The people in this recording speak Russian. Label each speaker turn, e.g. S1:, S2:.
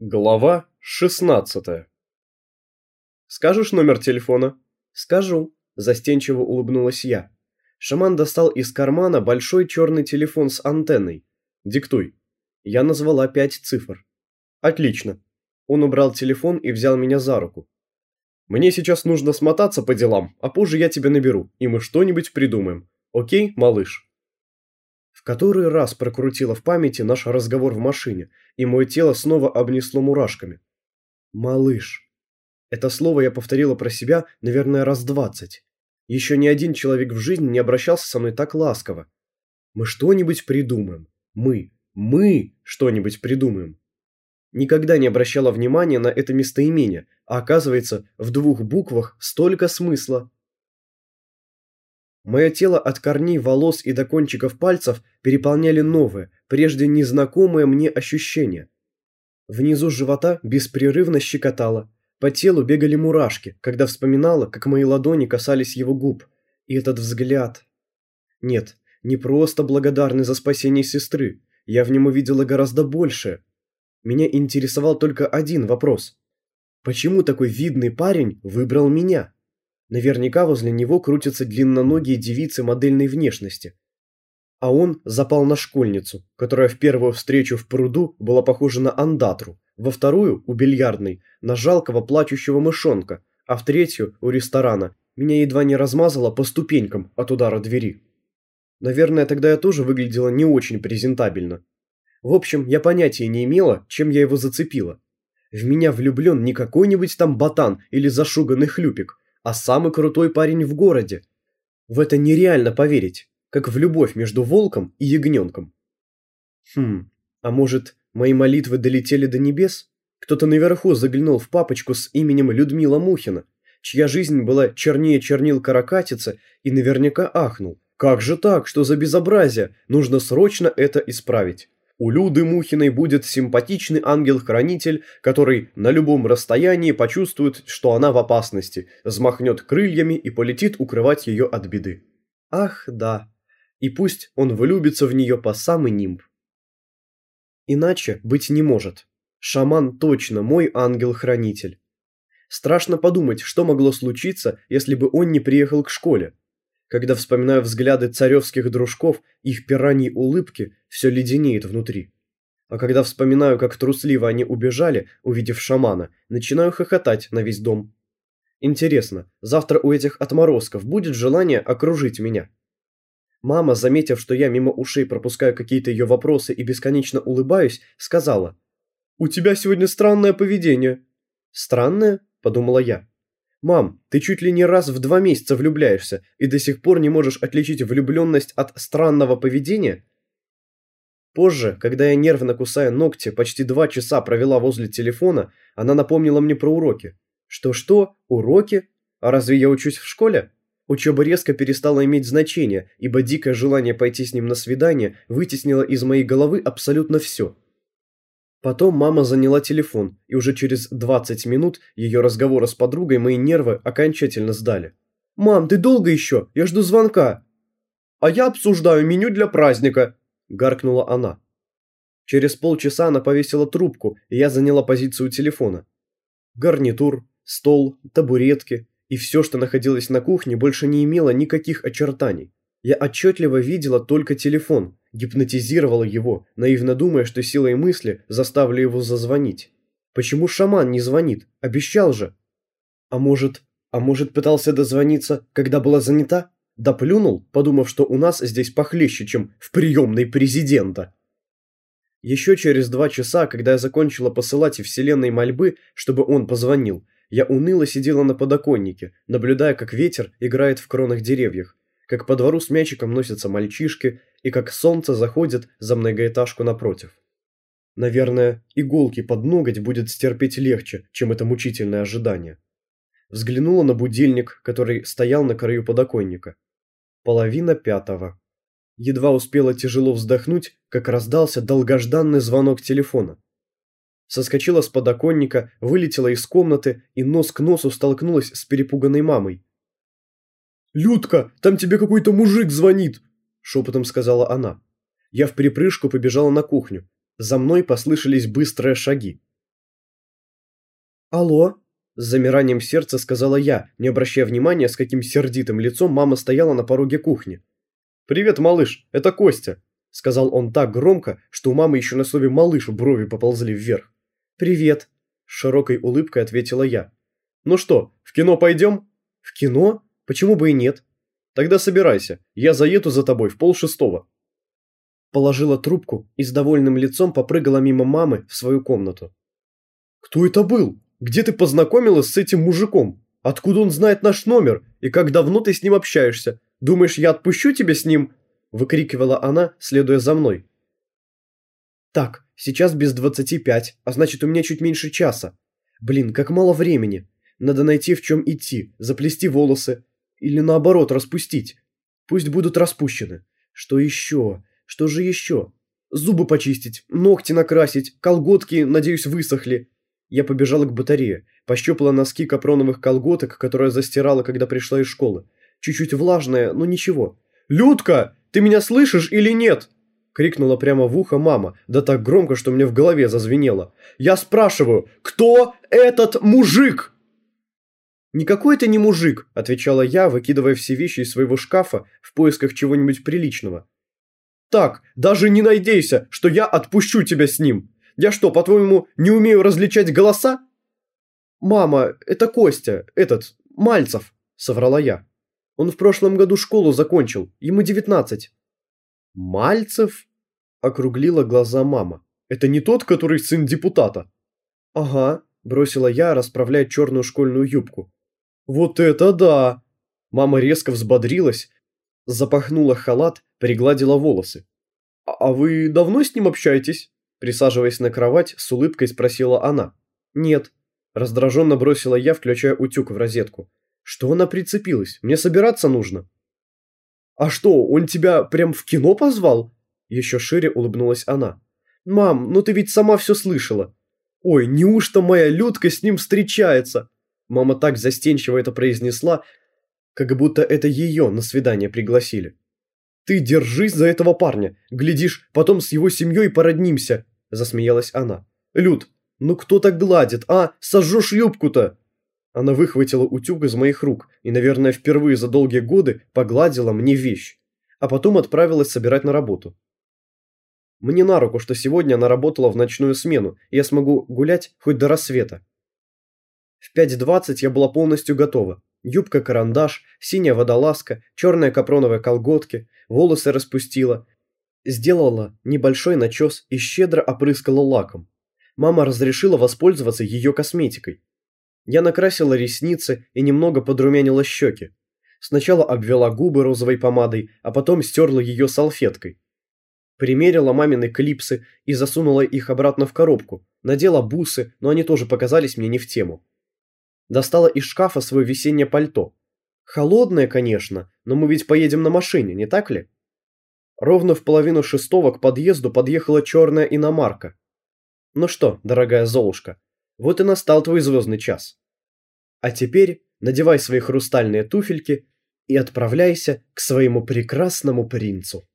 S1: Глава 16 «Скажешь номер телефона?»
S2: «Скажу», – застенчиво улыбнулась я. Шаман достал из кармана большой черный телефон с антенной.
S1: «Диктуй».
S2: Я назвала пять цифр.
S1: «Отлично».
S2: Он убрал телефон и взял меня за руку.
S1: «Мне сейчас нужно смотаться по делам, а позже я тебя наберу, и мы что-нибудь придумаем. Окей, малыш?»
S2: В который раз прокрутила в памяти наш разговор в машине, и мое тело снова обнесло мурашками. «Малыш». Это слово я повторила про себя, наверное, раз двадцать. Еще ни один человек в жизни не обращался со мной так ласково. Мы что-нибудь придумаем. Мы, мы что-нибудь придумаем. Никогда не обращала внимания на это местоимение, а оказывается, в двух буквах столько смысла. Мое тело от корней волос и до кончиков пальцев переполняли новые, прежде незнакомые мне ощущения. Внизу живота беспрерывно щекотало, по телу бегали мурашки, когда вспоминала, как мои ладони касались его губ. И этот взгляд... Нет, не просто благодарный за спасение сестры, я в нем увидела гораздо больше. Меня интересовал только один вопрос. Почему такой видный парень выбрал меня? Наверняка возле него крутятся длинноногие девицы модельной внешности. А он запал на школьницу, которая в первую встречу в пруду была похожа на андатру, во вторую, у бильярдной, на жалкого плачущего мышонка, а в третью, у ресторана, меня едва не размазало по ступенькам от удара двери. Наверное, тогда я тоже выглядела не очень презентабельно. В общем, я понятия не имела, чем я его зацепила. В меня влюблен не какой-нибудь там ботан или зашуганный хлюпик, а самый крутой парень в городе. В это нереально поверить, как в любовь между волком и ягненком. Хм, а может, мои молитвы долетели до небес? Кто-то наверху заглянул в папочку с именем Людмила Мухина, чья жизнь была чернее чернил каракатицы, и наверняка ахнул. Как же так, что за безобразие? Нужно срочно это исправить. У Люды Мухиной будет симпатичный ангел-хранитель, который на любом расстоянии почувствует, что она в опасности, взмахнет крыльями и полетит укрывать ее от беды. Ах, да. И пусть он влюбится в нее по самый нимб. Иначе быть не может. Шаман точно мой ангел-хранитель. Страшно подумать, что могло случиться, если бы он не приехал к школе. Когда вспоминаю взгляды царевских дружков, их пираньи улыбки, все леденеет внутри. А когда вспоминаю, как трусливо они убежали, увидев шамана, начинаю хохотать на весь дом. Интересно, завтра у этих отморозков будет желание окружить меня? Мама, заметив, что я мимо ушей пропускаю какие-то ее вопросы и бесконечно улыбаюсь, сказала. «У тебя сегодня странное поведение». «Странное?» – подумала я. «Мам, ты чуть ли не раз в два месяца влюбляешься и до сих пор не можешь отличить влюбленность от странного поведения?» Позже, когда я нервно кусая ногти почти два часа провела возле телефона, она напомнила мне про уроки. Что-что? Уроки? А разве я учусь в школе? Учеба резко перестала иметь значение, ибо дикое желание пойти с ним на свидание вытеснило из моей головы абсолютно все – Потом мама заняла телефон, и уже через 20 минут ее разговора с подругой мои нервы окончательно сдали. «Мам, ты долго еще? Я жду звонка!» «А я обсуждаю меню для праздника!» – гаркнула она. Через полчаса она повесила трубку, и я заняла позицию телефона. Гарнитур, стол, табуретки и все, что находилось на кухне, больше не имело никаких очертаний. Я отчетливо видела только телефон, гипнотизировала его, наивно думая, что силой мысли заставлю его зазвонить. Почему шаман не звонит? Обещал же. А может, а может пытался дозвониться, когда была занята? Да плюнул, подумав, что у нас здесь похлеще, чем в приемной президента. Еще через два часа, когда я закончила посылать вселенной мольбы, чтобы он позвонил, я уныло сидела на подоконнике, наблюдая, как ветер играет в кронах деревьев, как по двору с мячиком носятся мальчишки и как солнце заходит за многоэтажку напротив. Наверное, иголки под ноготь будет стерпеть легче, чем это мучительное ожидание. Взглянула на будильник, который стоял на краю подоконника. Половина пятого. Едва успела тяжело вздохнуть, как раздался долгожданный звонок телефона. Соскочила с подоконника, вылетела из комнаты и нос к носу столкнулась с перепуганной мамой. «Людка, там тебе какой-то мужик звонит!» – шепотом сказала она. Я в припрыжку побежала на кухню. За мной послышались быстрые шаги. Алло? С замиранием сердца сказала я, не обращая внимания, с каким сердитым лицом мама стояла на пороге кухни.
S1: «Привет, малыш, это Костя», – сказал он так громко, что у мамы еще на слове «малыш» брови поползли вверх.
S2: «Привет», – с широкой улыбкой ответила я.
S1: «Ну что, в кино пойдем?»
S2: «В кино? Почему бы и нет?»
S1: «Тогда собирайся, я заеду за тобой в полшестого».
S2: Положила трубку и с довольным лицом попрыгала мимо мамы в свою комнату.
S1: «Кто это был? Где ты познакомилась с этим мужиком? Откуда он знает наш номер? И как давно ты с ним общаешься? Думаешь, я отпущу тебя с ним?» Выкрикивала она, следуя за мной.
S2: «Так, сейчас без двадцати пять, а значит у меня чуть меньше часа. Блин, как мало времени. Надо найти в чем идти, заплести волосы. Или наоборот, распустить. Пусть будут распущены. Что еще? Что же еще? Зубы почистить, ногти накрасить, колготки, надеюсь, высохли. Я побежала к батарее, пощупала носки капроновых колготок, которые застирала, когда пришла из школы. Чуть-чуть влажная, но ничего.
S1: «Людка, ты меня слышишь или нет?» Крикнула прямо в ухо мама, да так громко, что мне в голове зазвенело. «Я спрашиваю, кто этот мужик?»
S2: «Никакой это не мужик», – отвечала я, выкидывая все вещи из своего шкафа в поисках чего-нибудь приличного.
S1: «Так, даже не надейся, что я отпущу тебя с ним. Я что, по-твоему, не умею различать голоса?»
S2: «Мама, это Костя, этот, Мальцев», – соврала я. «Он в прошлом году школу закончил, ему девятнадцать».
S1: «Мальцев?» – округлила глаза мама. «Это не тот, который сын депутата?»
S2: «Ага», – бросила я, расправляя черную школьную юбку.
S1: «Вот это да!» Мама резко взбодрилась, запахнула халат, пригладила волосы. «А, «А вы давно с ним общаетесь?» Присаживаясь на кровать, с улыбкой спросила она.
S2: «Нет». Раздраженно бросила я, включая утюг в розетку. «Что она прицепилась? Мне собираться нужно».
S1: «А что, он тебя прям в кино позвал?»
S2: Еще шире улыбнулась она. «Мам, ну ты ведь сама все слышала».
S1: «Ой, неужто моя Людка с ним встречается?» Мама так застенчиво это произнесла, как будто это ее на свидание пригласили. «Ты держись за этого парня. Глядишь, потом с его семьей породнимся», – засмеялась она. «Люд, ну кто так гладит, а? Сожжешь юбку-то!» Она выхватила утюг из моих рук и, наверное, впервые за долгие годы погладила мне вещь, а потом отправилась собирать на работу. Мне на руку, что сегодня она работала в ночную смену, и я смогу гулять хоть до рассвета. В 5.20 я была полностью готова. Юбка-карандаш, синяя водолазка, черные капроновые колготки, волосы распустила. Сделала небольшой начес и щедро опрыскала лаком. Мама разрешила воспользоваться ее косметикой. Я накрасила ресницы и немного подрумянила щеки. Сначала обвела губы розовой помадой, а потом стерла ее салфеткой. Примерила мамины клипсы и засунула их обратно в коробку. Надела бусы, но они тоже показались мне не в тему. Достала из шкафа свое весеннее пальто. Холодное, конечно, но мы ведь поедем на машине, не так ли? Ровно в половину шестого к подъезду подъехала черная иномарка. Ну что, дорогая Золушка, вот и настал твой звездный час. А теперь надевай свои хрустальные туфельки и отправляйся к своему прекрасному принцу.